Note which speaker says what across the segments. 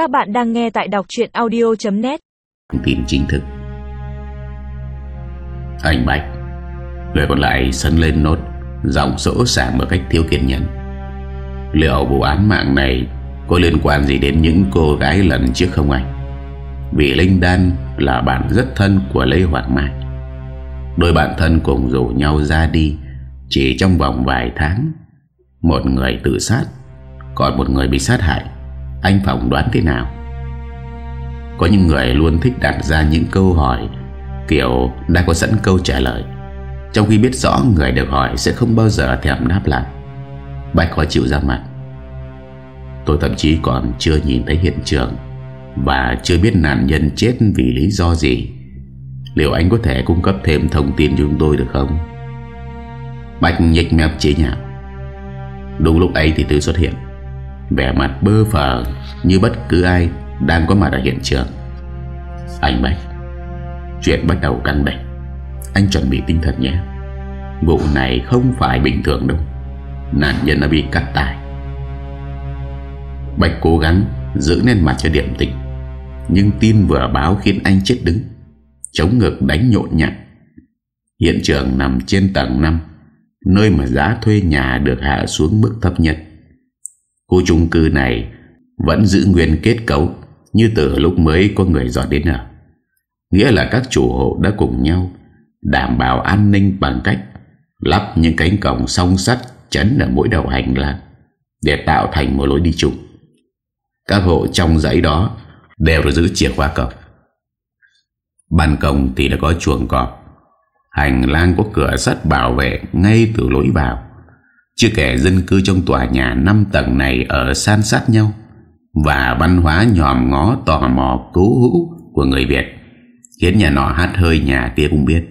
Speaker 1: Các bạn đang nghe tại đọc chuyện audio.net
Speaker 2: Thông tin chính thức. Anh Bạch, Người còn lại sân lên nốt, Giọng sỗ sàng một cách thiếu kiên nhẫn. Liệu vụ án mạng này Có liên quan gì đến những cô gái lần trước không anh? Vì Linh Đan Là bạn rất thân của Lê Hoàng Mai. Đôi bạn thân cùng rủ nhau ra đi, Chỉ trong vòng vài tháng, Một người tự sát, Còn một người bị sát hại. Anh phỏng đoán thế nào? Có những người luôn thích đặt ra những câu hỏi Kiểu đã có sẵn câu trả lời. Trong khi biết rõ người được hỏi Sẽ không bao giờ thèm đáp lại. Bạch khó chịu ra mặt. Tôi thậm chí còn chưa nhìn thấy hiện trường Và chưa biết nạn nhân chết vì lý do gì. Liệu anh có thể cung cấp thêm thông tin cho chúng tôi được không? Bạch nhếch mép chế nhạo. Đúng lúc ấy thì Tư xuất hiện. Vẻ mặt bơ phờ Như bất cứ ai Đang có mặt ở hiện trường. Anh Bạch Chuyện bắt đầu căng đẩy Anh chuẩn bị tinh thần nhé. Vụ này không phải bình thường đâu. Nạn nhân đã bị cắt tài. Bạch cố gắng Giữ nên mặt cho điểm tĩnh, Nhưng tin vừa báo khiến anh chết đứng, Chống ngực đánh nhộn nhặn Hiện trường nằm trên tầng 5 Nơi mà giá thuê nhà được hạ xuống mức thấp nhất. Khu chung cư này Vẫn giữ nguyên kết cấu Như từ lúc mới có người dọn đến ở Nghĩa là các chủ hộ đã cùng nhau Đảm bảo an ninh bằng cách Lắp những cánh cổng song sắt Chấn ở mỗi đầu hành lang Để tạo thành một lối đi chung. Các hộ trong dãy đó Đều được giữ chìa khóa cổng. Ban công thì đã có chuồng cọp. Hành lang có cửa sắt bảo vệ Ngay từ lối vào. Chưa kể dân cư trong tòa nhà 5 tầng này Ở san sát nhau Và văn hóa nhòm ngó tò mò cố hữu Của người Việt, Khiến nhà nọ hát hơi nhà kia cũng biết.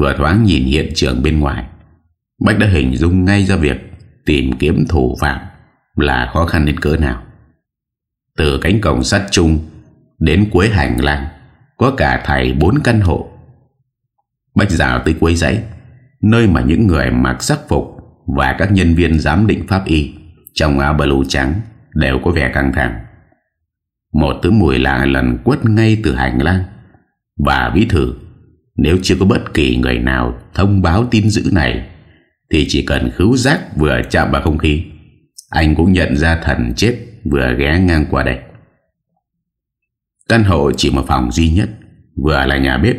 Speaker 2: Vừa thoáng nhìn hiện trường bên ngoài, Bách đã hình dung ngay ra việc Tìm kiếm thủ phạm Là khó khăn đến cỡ nào. Từ cánh cổng sắt chung Đến cuối hành lang, Có cả thầy bốn căn hộ. Bách rào tới cuối giấy. Nơi mà những người mặc sắc phục Và các nhân viên giám định pháp y Trong áo blue trắng Đều có vẻ căng thẳng. Một thứ mùi lạ lần quất ngay từ hành lang. Và bí thử Nếu chưa có bất kỳ người nào Thông báo tin dữ này, Thì chỉ cần khứu giác vừa chạm vào không khí, Anh cũng nhận ra thần chết Vừa ghé ngang qua đây. Căn hộ chỉ một phòng duy nhất, Vừa là nhà bếp,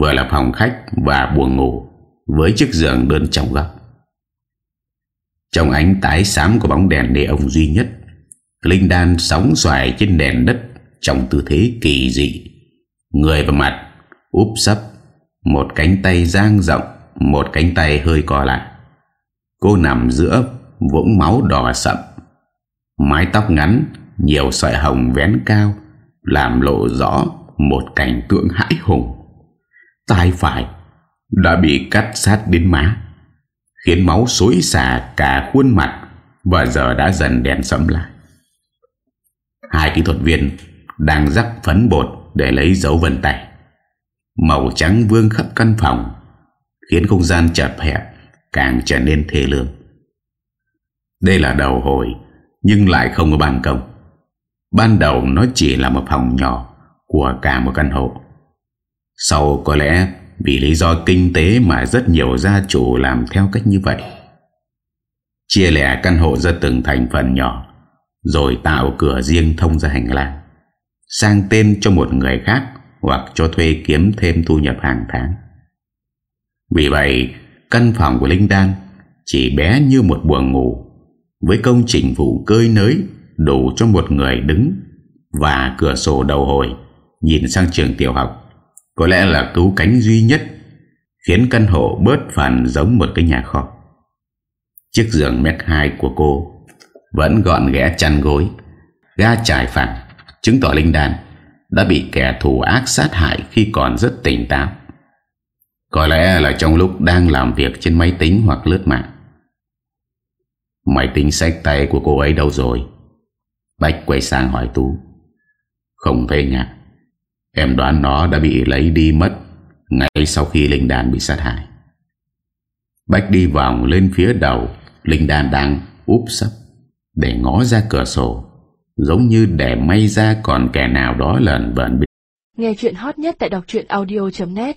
Speaker 2: Vừa là phòng khách và buồng ngủ. Với chiếc giường đơn trong góc. Trong ánh tái xám của bóng đèn nê ông duy nhất, Linh đan sóng xoài trên đèn đất Trong tư thế kỳ dị. Người và mặt, úp sấp, Một cánh tay giang rộng, Một cánh tay hơi co lại. Cô nằm giữa vũng máu đỏ sậm, Mái tóc ngắn, Nhiều sợi hồng vén cao, Làm lộ rõ một cảnh tượng hãi hùng. Tai phải đã bị cắt sát đến má, Khiến máu xối xả cả khuôn mặt Và giờ đã dần đèn sẫm lại. Hai kỹ thuật viên Đang rắc phấn bột Để lấy dấu vân tay. Màu trắng vương khắp căn phòng Khiến không gian chật hẹp, Càng trở nên thê lương. Đây là đầu hồi, Nhưng lại không có ban công. Ban đầu nó chỉ là một phòng nhỏ Của cả một căn hộ. Sau có lẽ vì lý do kinh tế Mà rất nhiều gia chủ làm theo cách như vậy. Chia lẻ căn hộ ra từng thành phần nhỏ, Rồi tạo cửa riêng thông ra hành lang, Sang tên cho một người khác Hoặc cho thuê kiếm thêm thu nhập hàng tháng. Vì vậy, Căn phòng của Linh Đan Chỉ bé như một buồng ngủ, Với công trình vụ cơi nới Đủ cho một người đứng Và cửa sổ đầu hồi, Nhìn sang trường tiểu học. Có lẽ là cứu cánh duy nhất Khiến căn hộ bớt phần giống một cái nhà kho. Chiếc giường mét 2 của cô Vẫn gọn ghẽ chăn gối, Ga trải phẳng, Chứng tỏ Linh Đan Đã bị kẻ thù ác sát hại Khi còn rất tỉnh táo. Có lẽ là trong lúc đang làm việc Trên máy tính hoặc lướt mạng. Máy tính sách tay của cô ấy đâu rồi? Bách quay sang hỏi Tú. Không thấy nhạc Em đoán nó đã bị lấy đi mất Ngay sau khi Linh Đan bị sát hại. Bách đi vòng lên phía đầu, Linh Đan đang úp sấp Để ngó ra cửa sổ, Giống như để may ra còn kẻ nào đó lẩn vẩn
Speaker 3: Nghe chuyện hot nhất tại đọc audio.net